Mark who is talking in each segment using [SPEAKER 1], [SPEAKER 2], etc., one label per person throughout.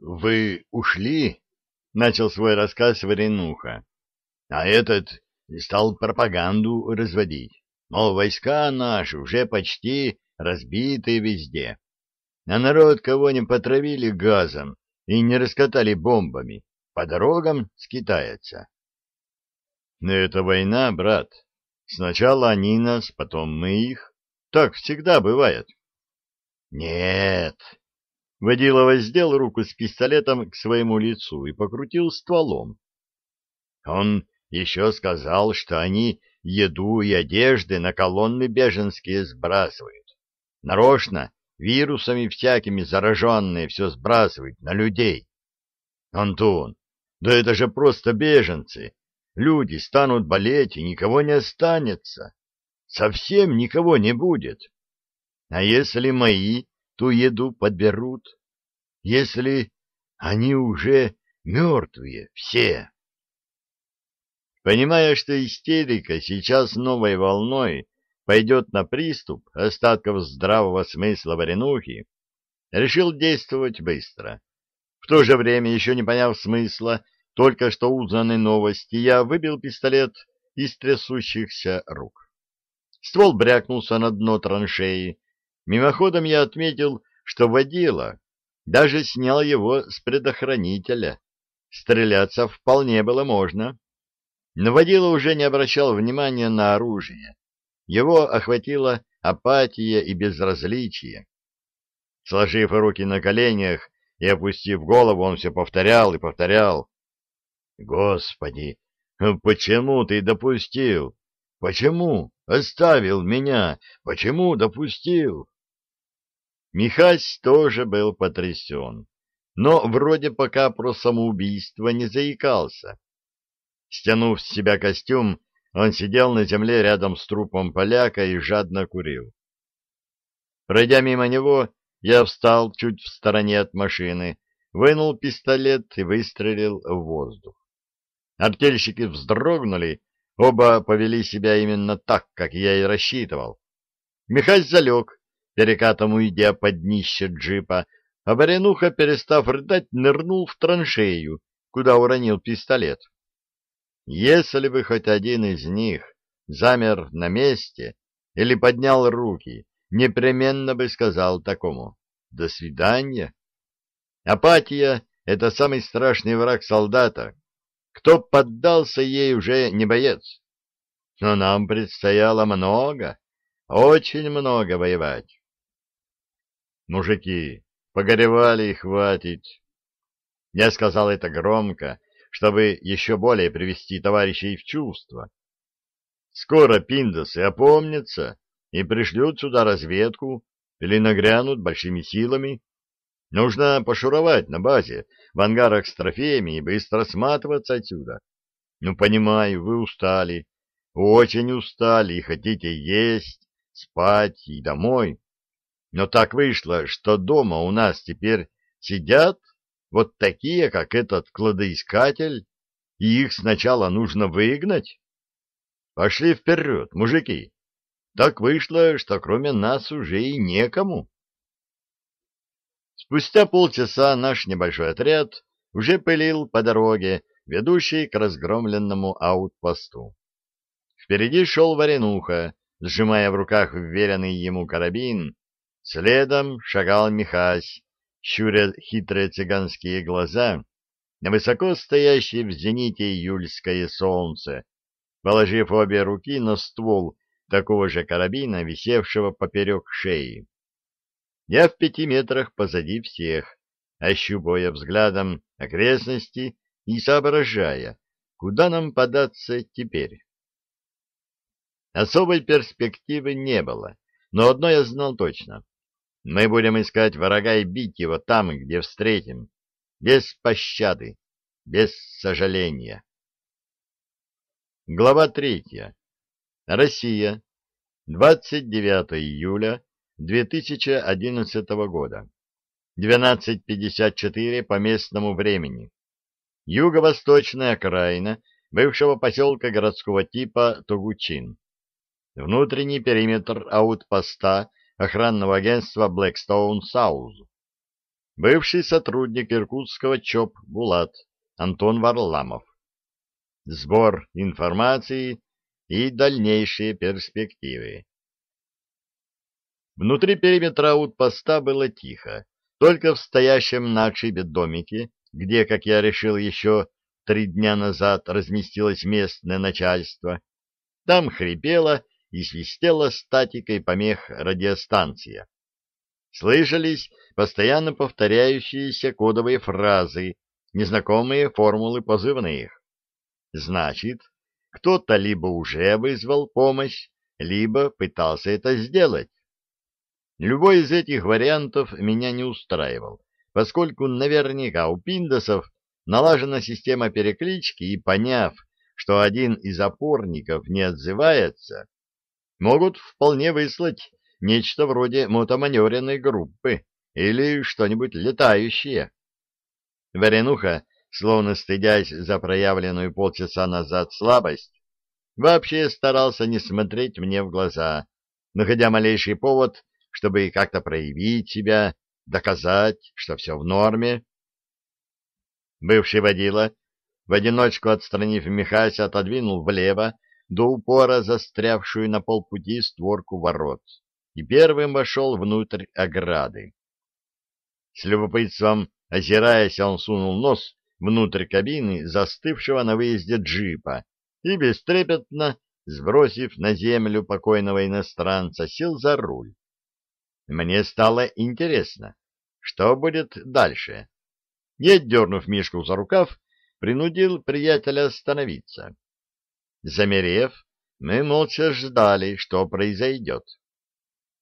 [SPEAKER 1] вы ушли? — начал свой рассказ Варенуха. — А этот стал пропаганду разводить. Мол, войска наши уже почти разбиты везде. А народ кого не потравили газом и не раскатали бомбами, по дорогам скитается. — Это война, брат. Сначала они нас, потом мы их. Так всегда бывает. — Нет, Водила воздел руку с пистолетом к своему лицу и покрутил стволом. Он еще сказал, что они еду и одежды на колонны беженские сбрасывают. Нарочно, вирусами всякими зараженные все сбрасывают на людей. Антон, да это же просто беженцы. Люди станут болеть, и никого не останется. Совсем никого не будет. А если мои ту еду подберут, если они уже мертвые все. Понимая, что истерика сейчас новой волной пойдет на приступ остатков здравого смысла варенухи, решил действовать быстро. В то же время, еще не поняв смысла только что узнанной новости, я выбил пистолет из трясущихся рук. Ствол брякнулся на дно траншеи, Мимоходом я отметил, что водила даже снял его с предохранителя. Стреляться вполне было можно. Но водила уже не обращал внимания на оружие. Его охватила апатия и безразличие. Сложив руки на коленях и опустив голову, он все повторял и повторял. «Господи, почему ты допустил? Почему оставил меня? Почему допустил?» Михась тоже был потрясен, но вроде пока про самоубийство не заикался. Стянув с себя костюм, он сидел на земле рядом с трупом поляка и жадно курил. Пройдя мимо него, я встал чуть в стороне от машины, вынул пистолет и выстрелил в воздух. Артельщики вздрогнули, оба повели себя именно так, как я и рассчитывал. Михась залег, перекатом уйдя под днище джипа, а Баренуха, перестав рыдать, нырнул в траншею, куда уронил пистолет. Если бы хоть один из них замер на месте или поднял руки, непременно бы сказал такому «до свидания». Апатия — это самый страшный враг солдата. Кто поддался ей, уже не боец. Но нам предстояло много, очень много воевать. Мужики, погоревали и хватит. Я сказал это громко, чтобы еще более привести товарищей в чувство. Скоро пиндосы опомнятся и пришлют сюда разведку или нагрянут большими силами. Нужно пошуровать на базе, в ангарах с трофеями и быстро сматываться отсюда. Ну, понимаю, вы устали, очень устали и хотите есть, спать и домой. Но так вышло, что дома у нас теперь сидят вот такие, как этот кладоискатель, и их сначала нужно выгнать. Пошли вперед, мужики. Так вышло, что кроме нас уже и некому. Спустя полчаса наш небольшой отряд уже пылил по дороге, ведущей к разгромленному аутпосту. Впереди шел Варенуха, сжимая в руках вверенный ему карабин, Следом шагал Михась, щуря хитрые цыганские глаза на высоко стоящее в зените июльское солнце, положив обе руки на ствол такого же карабина, висевшего поперек шеи. Я в пяти метрах позади всех, ощупывая взглядом окрестности и соображая, куда нам податься теперь. Особой перспективы не было, но одно я знал точно. Мы будем искать врага и бить его там, где встретим, без пощады, без сожаления. Глава третья. Россия. 29 июля 2011 года. 12.54 по местному времени. Юго-восточная окраина бывшего поселка городского типа Тугучин. Внутренний периметр аутпоста охранного агентства Blackstone South. бывший сотрудник иркутского ЧОП «Булат» Антон Варламов. Сбор информации и дальнейшие перспективы. Внутри периметра аутпоста было тихо. Только в стоящем на отшибе домике, где, как я решил еще три дня назад, разместилось местное начальство, там хрипела и свистела статикой помех радиостанция. Слышались постоянно повторяющиеся кодовые фразы, незнакомые формулы позывных. Значит, кто-то либо уже вызвал помощь, либо пытался это сделать. Любой из этих вариантов меня не устраивал, поскольку наверняка у пиндосов налажена система переклички, и поняв, что один из опорников не отзывается, могут вполне выслать нечто вроде мотоманевренной группы или что-нибудь летающее. Варенуха, словно стыдясь за проявленную полчаса назад слабость, вообще старался не смотреть мне в глаза, находя малейший повод, чтобы как-то проявить себя, доказать, что все в норме. Бывший водила в одиночку отстранив Михася, отодвинул влево до упора застрявшую на полпути створку ворот и первым вошел внутрь ограды. С любопытством озираясь, он сунул нос внутрь кабины застывшего на выезде джипа и бестрепетно, сбросив на землю покойного иностранца, сел за руль. Мне стало интересно, что будет дальше. Я, дернув Мишку за рукав, принудил приятеля остановиться. Замерев, мы молча ждали, что произойдет.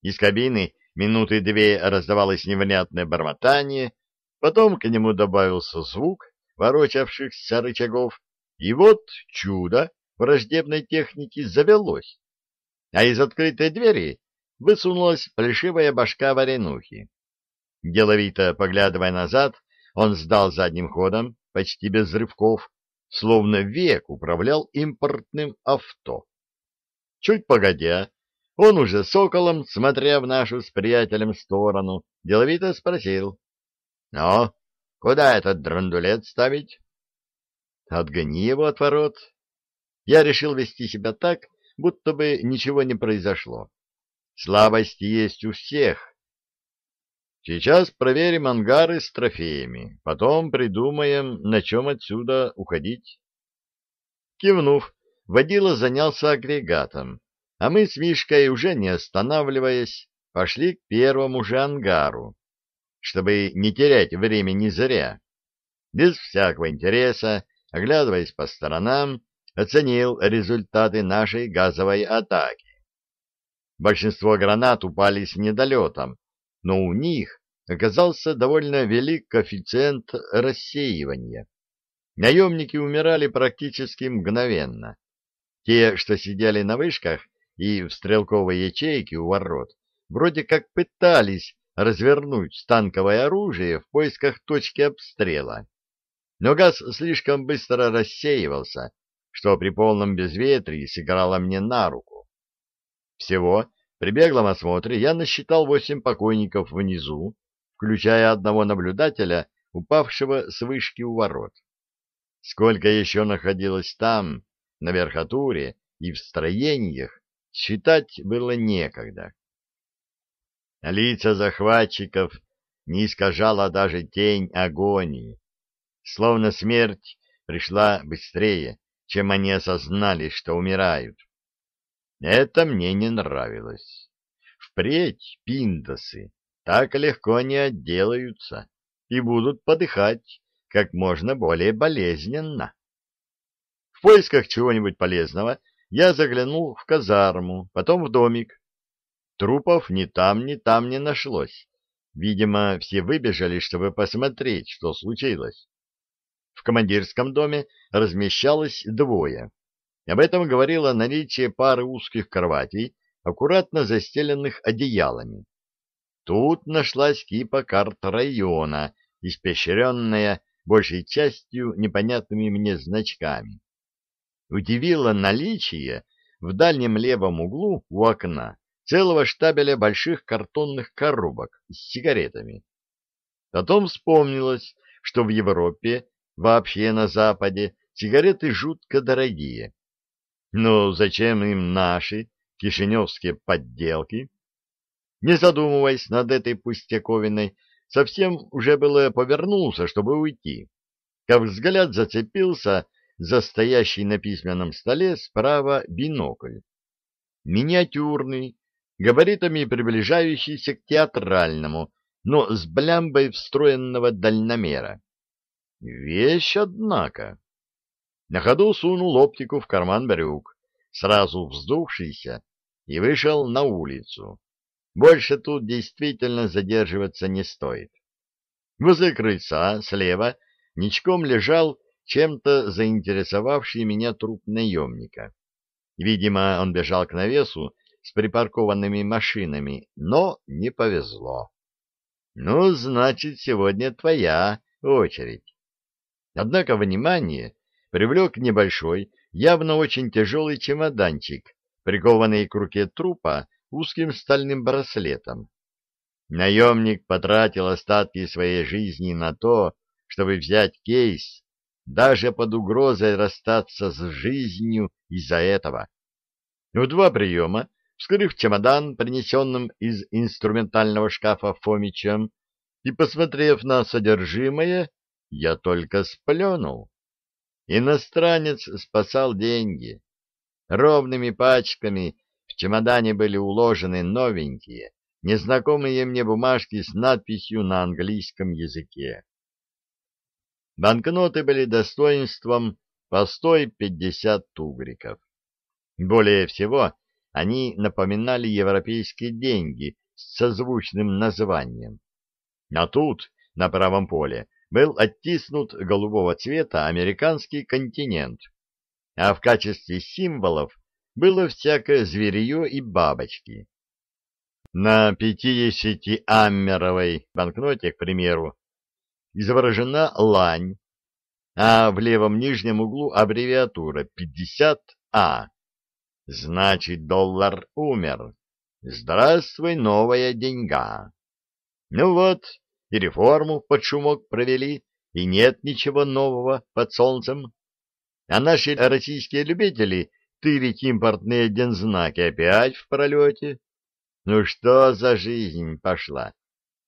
[SPEAKER 1] Из кабины минуты две раздавалось невнятное бормотание, потом к нему добавился звук ворочавшихся рычагов, и вот чудо враждебной техники завелось, а из открытой двери высунулась плешивая башка варенухи. Деловито поглядывая назад, он сдал задним ходом, почти без рывков, словно век управлял импортным авто. Чуть погодя, он уже соколом, смотря в нашу с приятелем сторону, деловито спросил. — Ну, куда этот драндулет ставить? — Отгони его от ворот. Я решил вести себя так, будто бы ничего не произошло. Слабости есть у всех, Сейчас проверим ангары с трофеями, потом придумаем, на чем отсюда уходить. Кивнув, водила занялся агрегатом, а мы с Мишкой, уже не останавливаясь, пошли к первому же ангару, чтобы не терять времени зря. Без всякого интереса, оглядываясь по сторонам, оценил результаты нашей газовой атаки. Большинство гранат упали с недолетом, но у них оказался довольно велик коэффициент рассеивания. Наемники умирали практически мгновенно. Те, что сидели на вышках и в стрелковой ячейке у ворот, вроде как пытались развернуть станковое оружие в поисках точки обстрела. Но газ слишком быстро рассеивался, что при полном безветрии сыграло мне на руку. Всего при беглом осмотре я насчитал восемь покойников внизу, включая одного наблюдателя, упавшего с вышки у ворот. Сколько еще находилось там, на верхотуре и в строениях, считать было некогда. Лица захватчиков не искажала даже тень агонии, словно смерть пришла быстрее, чем они осознали, что умирают. Это мне не нравилось. Впредь пиндосы так легко не отделаются и будут подыхать как можно более болезненно. В поисках чего-нибудь полезного я заглянул в казарму, потом в домик. Трупов ни там, ни там не нашлось. Видимо, все выбежали, чтобы посмотреть, что случилось. В командирском доме размещалось двое. Об этом говорило наличие пары узких кроватей, аккуратно застеленных одеялами. Тут нашлась кипа карт района, испещренная большей частью непонятными мне значками. Удивило наличие в дальнем левом углу у окна целого штабеля больших картонных коробок с сигаретами. Потом вспомнилось, что в Европе, вообще на Западе, сигареты жутко дорогие. Но зачем им наши кишиневские подделки? Не задумываясь над этой пустяковиной, совсем уже было повернулся, чтобы уйти, как взгляд зацепился за стоящий на письменном столе справа бинокль. Миниатюрный, габаритами приближающийся к театральному, но с блямбой встроенного дальномера. Вещь, однако. На ходу сунул оптику в карман брюк, сразу вздувшийся, и вышел на улицу. Больше тут действительно задерживаться не стоит. Возле крыльца, слева, ничком лежал чем-то заинтересовавший меня труп наемника. Видимо, он бежал к навесу с припаркованными машинами, но не повезло. Ну, значит, сегодня твоя очередь. Однако внимание привлек небольшой, явно очень тяжелый чемоданчик, прикованный к руке трупа узким стальным браслетом. Наемник потратил остатки своей жизни на то, чтобы взять кейс, даже под угрозой расстаться с жизнью из-за этого. В два приема, вскрыв чемодан, принесенным из инструментального шкафа Фомичем, и посмотрев на содержимое, я только сплюнул. Иностранец спасал деньги. Ровными пачками в чемодане были уложены новенькие, незнакомые мне бумажки с надписью на английском языке. Банкноты были достоинством по стой пятьдесят тугриков. Более всего, они напоминали европейские деньги с созвучным названием. А тут, на правом поле, был оттиснут голубого цвета американский континент, а в качестве символов было всякое зверье и бабочки. На 50-аммеровой банкноте, к примеру, изображена лань, а в левом нижнем углу аббревиатура 50А. Значит, доллар умер. Здравствуй, новая деньга. Ну вот, и реформу под шумок провели, и нет ничего нового под солнцем. А наши российские любители тырить импортные дензнаки опять в пролете. Ну что за жизнь пошла?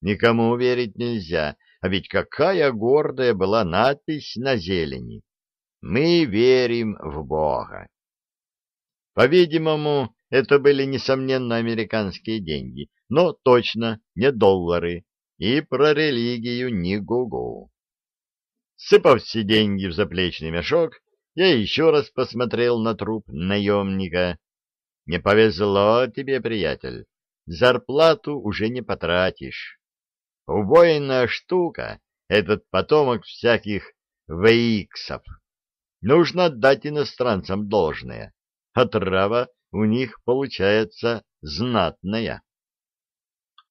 [SPEAKER 1] Никому верить нельзя, а ведь какая гордая была надпись на зелени. Мы верим в Бога. По-видимому, это были, несомненно, американские деньги, но точно не доллары, и про религию ни гугу. Сыпав все деньги в заплечный мешок, я еще раз посмотрел на труп наемника. Не повезло тебе, приятель, зарплату уже не потратишь. Убойная штука, этот потомок всяких ВИКсов. Нужно отдать иностранцам должное, а трава у них получается знатная.